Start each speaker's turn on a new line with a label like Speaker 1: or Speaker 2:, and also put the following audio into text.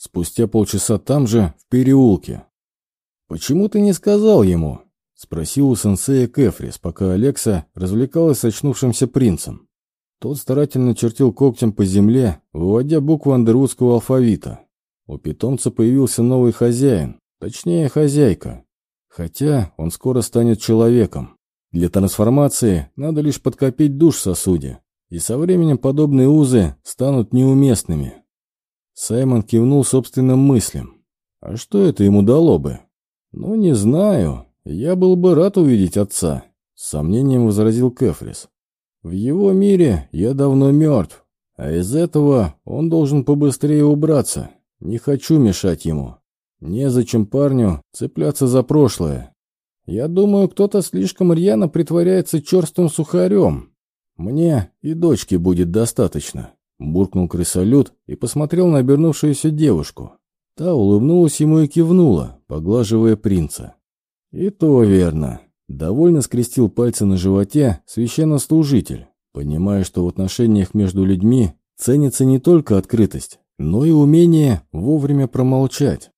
Speaker 1: спустя полчаса там же, в переулке. «Почему ты не сказал ему?» — спросил у сенсея Кефрис, пока Алекса развлекалась с очнувшимся принцем. Тот старательно чертил когтем по земле, выводя буквы андервудского алфавита. У питомца появился новый хозяин, точнее хозяйка. Хотя он скоро станет человеком. Для трансформации надо лишь подкопить душ в сосуде, и со временем подобные узы станут неуместными. Саймон кивнул собственным мыслям. А что это ему дало бы? Ну, не знаю. Я был бы рад увидеть отца, с сомнением возразил Кефрис. В его мире я давно мертв, а из этого он должен побыстрее убраться. Не хочу мешать ему. Незачем парню цепляться за прошлое. Я думаю, кто-то слишком рьяно притворяется черстым сухарем. Мне и дочки будет достаточно. Буркнул крысолют и посмотрел на обернувшуюся девушку. Та улыбнулась ему и кивнула, поглаживая принца. И то верно. Довольно скрестил пальцы на животе священнослужитель, понимая, что в отношениях между людьми ценится не только открытость, но и умение вовремя промолчать.